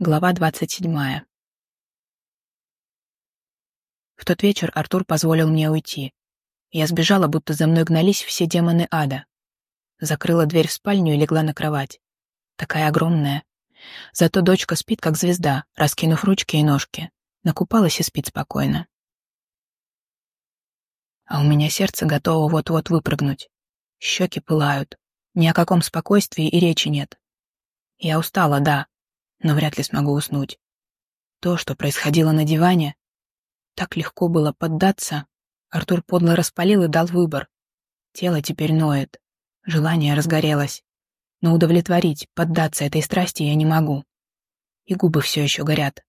Глава двадцать седьмая. В тот вечер Артур позволил мне уйти. Я сбежала, будто за мной гнались все демоны ада. Закрыла дверь в спальню и легла на кровать. Такая огромная. Зато дочка спит, как звезда, раскинув ручки и ножки. Накупалась и спит спокойно. А у меня сердце готово вот-вот выпрыгнуть. Щеки пылают. Ни о каком спокойствии и речи нет. Я устала, да, но вряд ли смогу уснуть. То, что происходило на диване, так легко было поддаться. Артур подло распалил и дал выбор. Тело теперь ноет, желание разгорелось. Но удовлетворить, поддаться этой страсти я не могу. И губы все еще горят.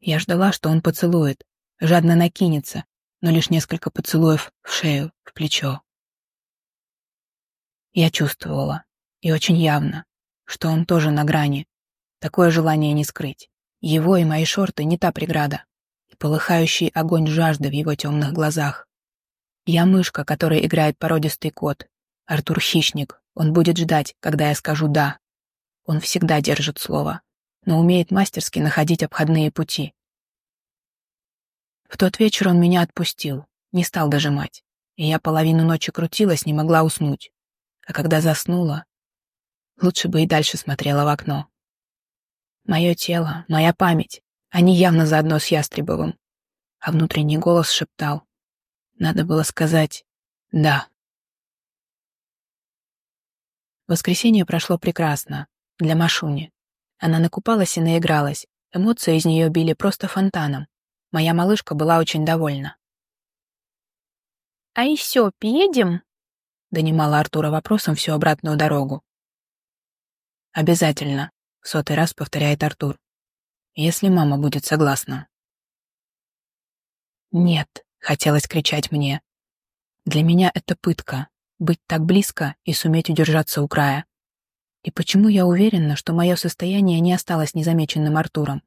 Я ждала, что он поцелует, жадно накинется, но лишь несколько поцелуев в шею, в плечо. Я чувствовала, и очень явно, что он тоже на грани, Такое желание не скрыть. Его и мои шорты не та преграда. И полыхающий огонь жажды в его темных глазах. Я мышка, которой играет породистый кот. Артур хищник. Он будет ждать, когда я скажу «да». Он всегда держит слово, но умеет мастерски находить обходные пути. В тот вечер он меня отпустил, не стал дожимать, и я половину ночи крутилась, не могла уснуть. А когда заснула, лучше бы и дальше смотрела в окно. Мое тело, моя память, они явно заодно с Ястребовым. А внутренний голос шептал. Надо было сказать «да». Воскресенье прошло прекрасно. Для Машуни. Она накупалась и наигралась. Эмоции из нее били просто фонтаном. Моя малышка была очень довольна. «А еще поедем?» — донимала Артура вопросом всю обратную дорогу. «Обязательно», в сотый раз повторяет Артур. Если мама будет согласна. Нет, хотелось кричать мне. Для меня это пытка — быть так близко и суметь удержаться у края. И почему я уверена, что мое состояние не осталось незамеченным Артуром?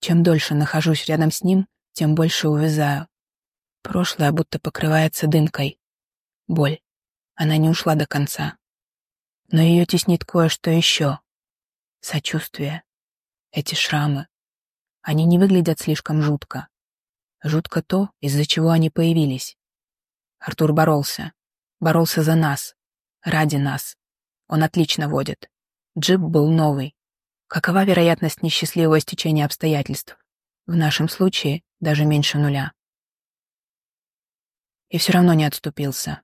Чем дольше нахожусь рядом с ним, тем больше увязаю. Прошлое будто покрывается дымкой. Боль. Она не ушла до конца. Но ее теснит кое-что еще. Сочувствие. Эти шрамы. Они не выглядят слишком жутко. Жутко то, из-за чего они появились. Артур боролся. Боролся за нас. Ради нас. Он отлично водит. Джип был новый. Какова вероятность несчастливого стечения обстоятельств? В нашем случае даже меньше нуля. И все равно не отступился.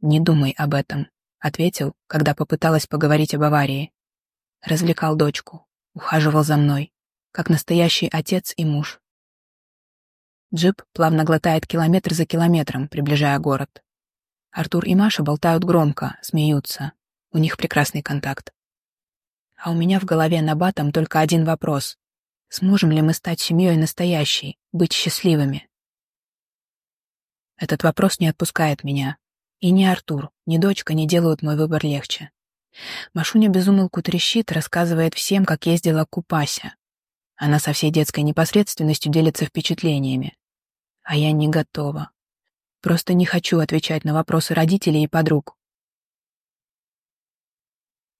«Не думай об этом», — ответил, когда попыталась поговорить об аварии развлекал дочку, ухаживал за мной, как настоящий отец и муж. Джип плавно глотает километр за километром, приближая город. Артур и Маша болтают громко, смеются. У них прекрасный контакт. А у меня в голове на батом только один вопрос. Сможем ли мы стать семьей настоящей, быть счастливыми? Этот вопрос не отпускает меня. И ни Артур, ни дочка не делают мой выбор легче. Машуня безумолку трещит, рассказывает всем, как ездила к. Она со всей детской непосредственностью делится впечатлениями. А я не готова. Просто не хочу отвечать на вопросы родителей и подруг.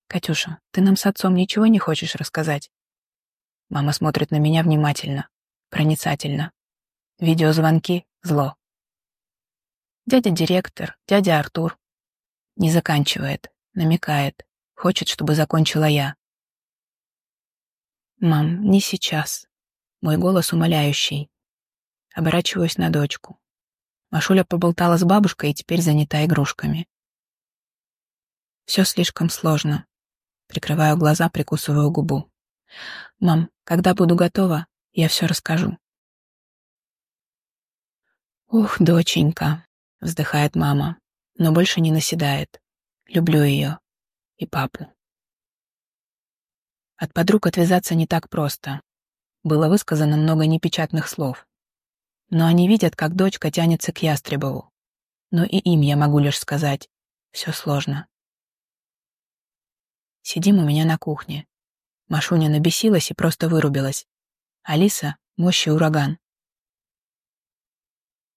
«Катюша, ты нам с отцом ничего не хочешь рассказать?» Мама смотрит на меня внимательно, проницательно. Видеозвонки — зло. Дядя директор, дядя Артур. Не заканчивает, намекает, хочет, чтобы закончила я. «Мам, не сейчас». Мой голос умоляющий. Оборачиваюсь на дочку. Машуля поболтала с бабушкой и теперь занята игрушками. Все слишком сложно. Прикрываю глаза, прикусываю губу. «Мам, когда буду готова, я все расскажу». «Ух, доченька», — вздыхает мама, но больше не наседает. Люблю ее. И папу. От подруг отвязаться не так просто. Было высказано много непечатных слов. Но они видят, как дочка тянется к Ястребову. Но и им я могу лишь сказать, все сложно. Сидим у меня на кухне. Машуня набесилась и просто вырубилась. Алиса — мощь и ураган.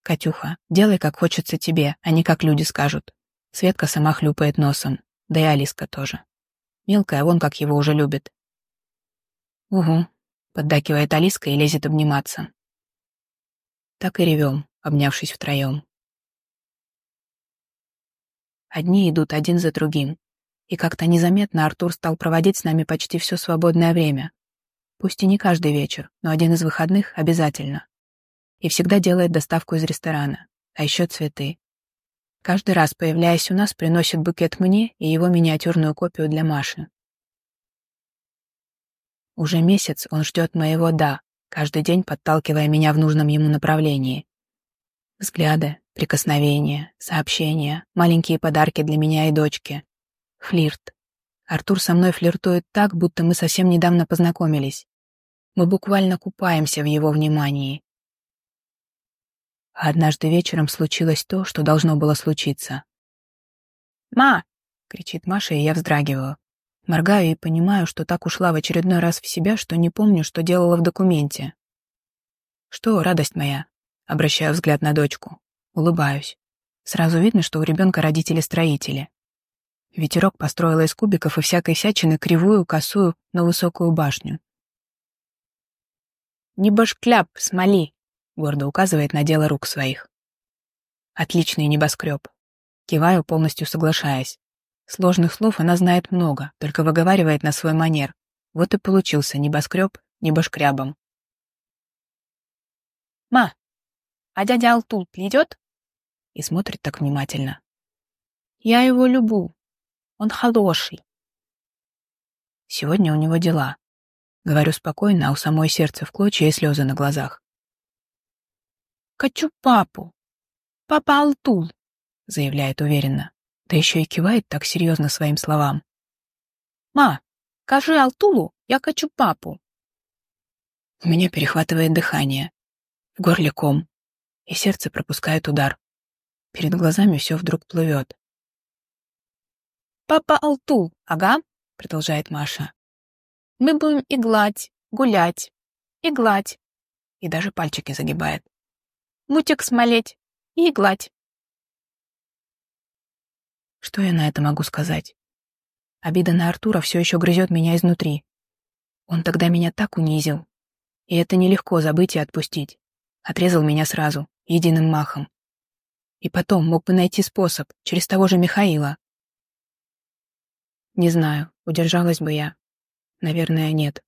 «Катюха, делай, как хочется тебе, а не как люди скажут. Светка сама хлюпает носом, да и Алиска тоже. Мелкая, вон как его уже любит. «Угу», — поддакивает Алиска и лезет обниматься. Так и ревем, обнявшись втроем. Одни идут один за другим, и как-то незаметно Артур стал проводить с нами почти все свободное время. Пусть и не каждый вечер, но один из выходных обязательно. И всегда делает доставку из ресторана, а еще цветы. Каждый раз, появляясь у нас, приносит букет мне и его миниатюрную копию для Маши. Уже месяц он ждет моего «да», каждый день подталкивая меня в нужном ему направлении. Взгляды, прикосновения, сообщения, маленькие подарки для меня и дочки. Флирт. Артур со мной флиртует так, будто мы совсем недавно познакомились. Мы буквально купаемся в его внимании. А однажды вечером случилось то, что должно было случиться. «Ма!» — кричит Маша, и я вздрагиваю. Моргаю и понимаю, что так ушла в очередной раз в себя, что не помню, что делала в документе. «Что, радость моя?» — обращаю взгляд на дочку. Улыбаюсь. Сразу видно, что у ребенка родители-строители. Ветерок построила из кубиков и всякой всячины кривую, косую, но высокую башню. «Не башкляп, смоли!» — гордо указывает на дело рук своих. «Отличный небоскреб». Киваю, полностью соглашаясь. Сложных слов она знает много, только выговаривает на свой манер. Вот и получился небоскреб небошкрябом. «Ма, а дядя Алтул придет?» И смотрит так внимательно. «Я его люблю. Он хороший». Сегодня у него дела. Говорю спокойно, а у самой сердце в клочья и слезы на глазах. «Хочу папу. Папа Алтул», — заявляет уверенно да еще и кивает так серьезно своим словам. «Ма, скажи Алтулу, я хочу папу». У меня перехватывает дыхание, в горле ком, и сердце пропускает удар. Перед глазами все вдруг плывет. «Папа Алтул, ага», — продолжает Маша. «Мы будем иглать, гулять, иглать». И даже пальчики загибает. «Мутик смолеть и иглать». Что я на это могу сказать? Обида на Артура все еще грызет меня изнутри. Он тогда меня так унизил. И это нелегко забыть и отпустить. Отрезал меня сразу, единым махом. И потом мог бы найти способ, через того же Михаила. Не знаю, удержалась бы я. Наверное, нет.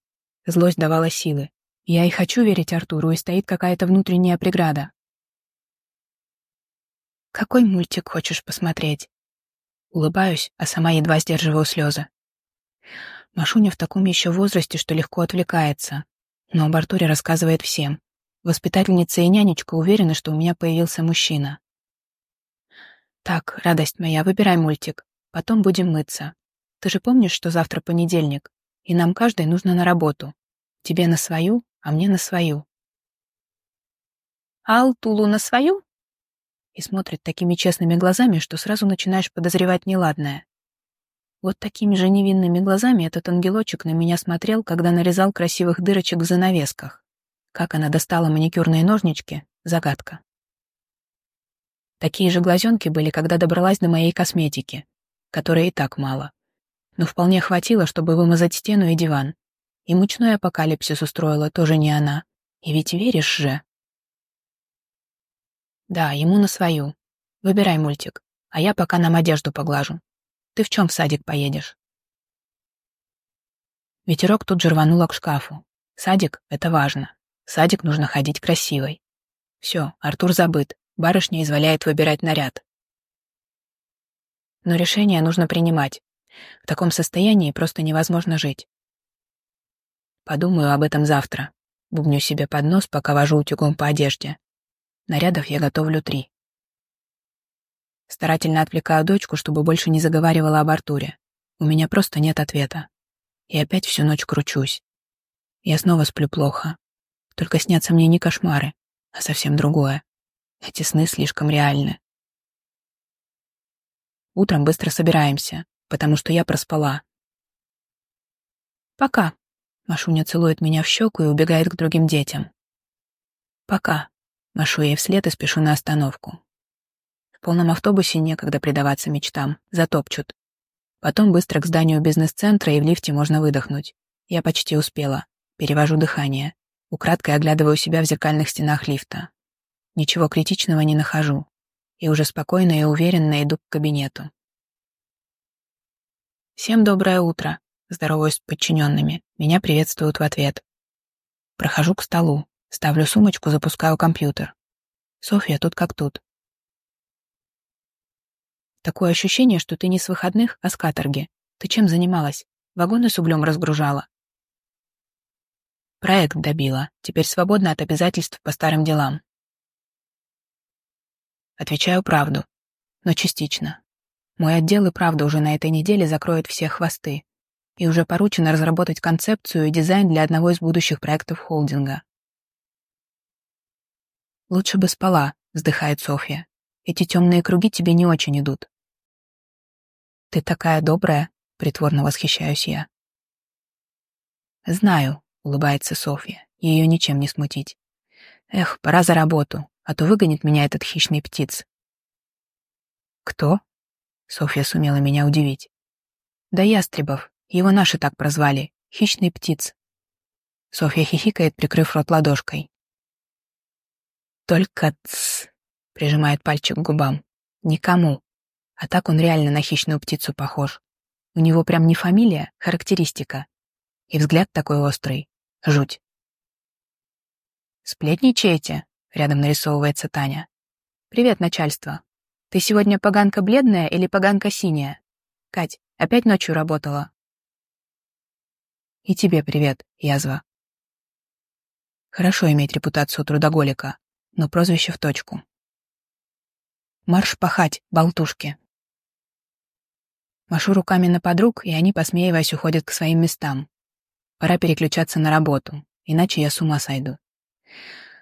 Злость давала силы. Я и хочу верить Артуру, и стоит какая-то внутренняя преграда. «Какой мультик хочешь посмотреть?» Улыбаюсь, а сама едва сдерживаю слезы. Машуня в таком еще возрасте, что легко отвлекается. Но об Артуре рассказывает всем. Воспитательница и нянечка уверены, что у меня появился мужчина. Так, радость моя, выбирай мультик. Потом будем мыться. Ты же помнишь, что завтра понедельник, и нам каждой нужно на работу. Тебе на свою, а мне на свою. Алтулу на свою? И смотрит такими честными глазами, что сразу начинаешь подозревать неладное. Вот такими же невинными глазами этот ангелочек на меня смотрел, когда нарезал красивых дырочек в занавесках. Как она достала маникюрные ножнички — загадка. Такие же глазенки были, когда добралась до моей косметики, которой и так мало. Но вполне хватило, чтобы вымазать стену и диван. И мучной апокалипсис устроила тоже не она. И ведь веришь же. Да, ему на свою. Выбирай мультик, а я пока нам одежду поглажу. Ты в чем в садик поедешь? Ветерок тут же рванула к шкафу. Садик — это важно. В садик нужно ходить красивой. Все, Артур забыт. Барышня изволяет выбирать наряд. Но решение нужно принимать. В таком состоянии просто невозможно жить. Подумаю об этом завтра. Бубню себе под нос, пока вожу утюгом по одежде. Нарядов я готовлю три. Старательно отвлекаю дочку, чтобы больше не заговаривала об Артуре. У меня просто нет ответа. И опять всю ночь кручусь. Я снова сплю плохо. Только снятся мне не кошмары, а совсем другое. Эти сны слишком реальны. Утром быстро собираемся, потому что я проспала. «Пока», — Машуня целует меня в щеку и убегает к другим детям. «Пока», Машу ей вслед и спешу на остановку. В полном автобусе некогда предаваться мечтам, затопчут. Потом быстро к зданию бизнес-центра и в лифте можно выдохнуть. Я почти успела. перевожу дыхание, украдкой оглядываю себя в зеркальных стенах лифта. Ничего критичного не нахожу, и уже спокойно и уверенно иду к кабинету. «Всем доброе утро», — здороваюсь с подчиненными. Меня приветствуют в ответ. Прохожу к столу, ставлю сумочку, запускаю компьютер. Софья тут как тут. Такое ощущение, что ты не с выходных, а с каторги. Ты чем занималась? Вагоны с углем разгружала. Проект добила. Теперь свободна от обязательств по старым делам. Отвечаю правду, но частично. Мой отдел и правда уже на этой неделе закроет все хвосты. И уже поручено разработать концепцию и дизайн для одного из будущих проектов холдинга. «Лучше бы спала», — вздыхает Софья. «Эти темные круги тебе не очень идут». «Ты такая добрая», — притворно восхищаюсь я. «Знаю», — улыбается Софья. Ее ничем не смутить. «Эх, пора за работу а то выгонит меня этот хищный птиц. Кто? Софья сумела меня удивить. Да ястребов, его наши так прозвали, хищный птиц. Софья хихикает, прикрыв рот ладошкой. Только ц, прижимает пальчик к губам. Никому. А так он реально на хищную птицу похож. У него прям не фамилия, характеристика. И взгляд такой острый. Жуть. «Сплетничаете?» Рядом нарисовывается Таня. «Привет, начальство. Ты сегодня поганка бледная или поганка синяя? Кать, опять ночью работала?» «И тебе привет, язва». Хорошо иметь репутацию трудоголика, но прозвище в точку. Марш пахать, болтушки. Машу руками на подруг, и они, посмеиваясь, уходят к своим местам. Пора переключаться на работу, иначе я с ума сойду.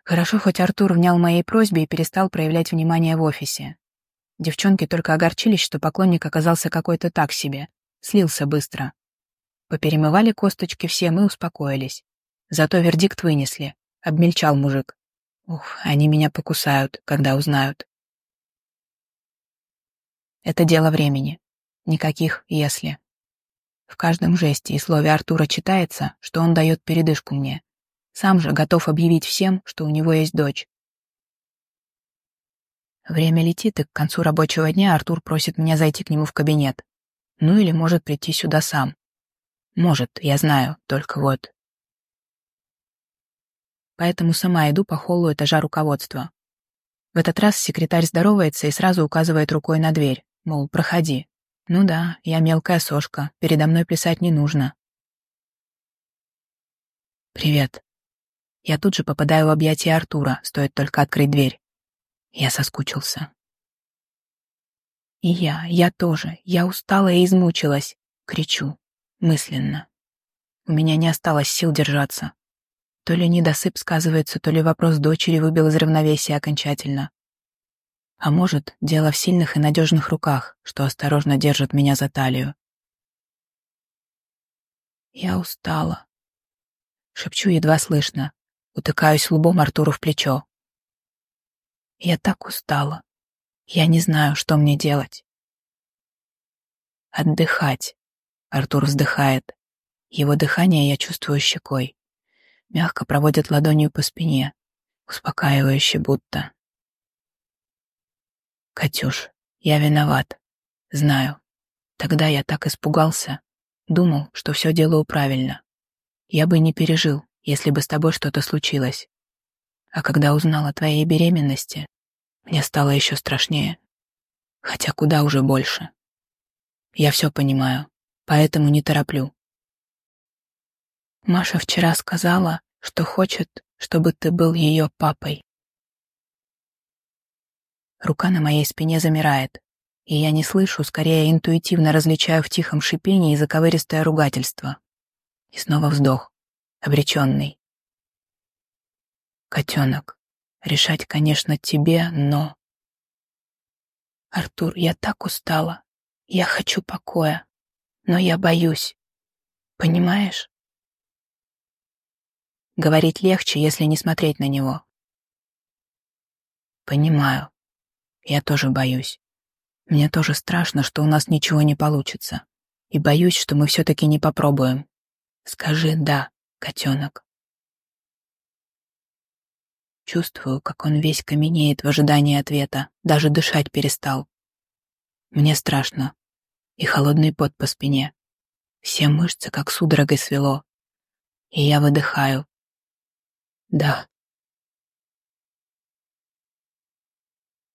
Хорошо, хоть Артур внял моей просьбе и перестал проявлять внимание в офисе. Девчонки только огорчились, что поклонник оказался какой-то так себе, слился быстро. Поперемывали косточки все, мы успокоились. Зато вердикт вынесли. Обмельчал мужик. Ух, они меня покусают, когда узнают. Это дело времени. Никаких «если». В каждом жесте и слове Артура читается, что он дает передышку мне. Сам же готов объявить всем, что у него есть дочь. Время летит, и к концу рабочего дня Артур просит меня зайти к нему в кабинет. Ну или может прийти сюда сам. Может, я знаю, только вот. Поэтому сама иду по холлу этажа руководства. В этот раз секретарь здоровается и сразу указывает рукой на дверь, мол, проходи. Ну да, я мелкая сошка, передо мной писать не нужно. «Привет», я тут же попадаю в объятия Артура, стоит только открыть дверь. Я соскучился. И я, я тоже, я устала и измучилась, кричу, мысленно. У меня не осталось сил держаться. То ли недосып сказывается, то ли вопрос дочери выбил из равновесия окончательно. А может, дело в сильных и надежных руках, что осторожно держат меня за талию. Я устала. Шепчу едва слышно, Утыкаюсь лбом Артуру в плечо. Я так устала. Я не знаю, что мне делать. Отдыхать. Артур вздыхает. Его дыхание я чувствую щекой. Мягко проводит ладонью по спине, успокаивающе будто. Катюш, я виноват. Знаю. Тогда я так испугался. Думал, что все делаю правильно. Я бы не пережил, если бы с тобой что-то случилось. А когда узнал о твоей беременности, мне стало еще страшнее. Хотя куда уже больше. Я все понимаю, поэтому не тороплю. Маша вчера сказала, что хочет, чтобы ты был ее папой. Рука на моей спине замирает, и я не слышу, скорее интуитивно различаю в тихом шипении заковыристое ругательство. И снова вздох обреченный. Котенок, решать, конечно, тебе, но... Артур, я так устала. Я хочу покоя, но я боюсь. Понимаешь? Говорить легче, если не смотреть на него. Понимаю. Я тоже боюсь. Мне тоже страшно, что у нас ничего не получится. И боюсь, что мы все-таки не попробуем. Скажи «да» котенок. Чувствую, как он весь каменеет в ожидании ответа, даже дышать перестал. Мне страшно. И холодный пот по спине. Все мышцы как судорогой свело. И я выдыхаю. Да,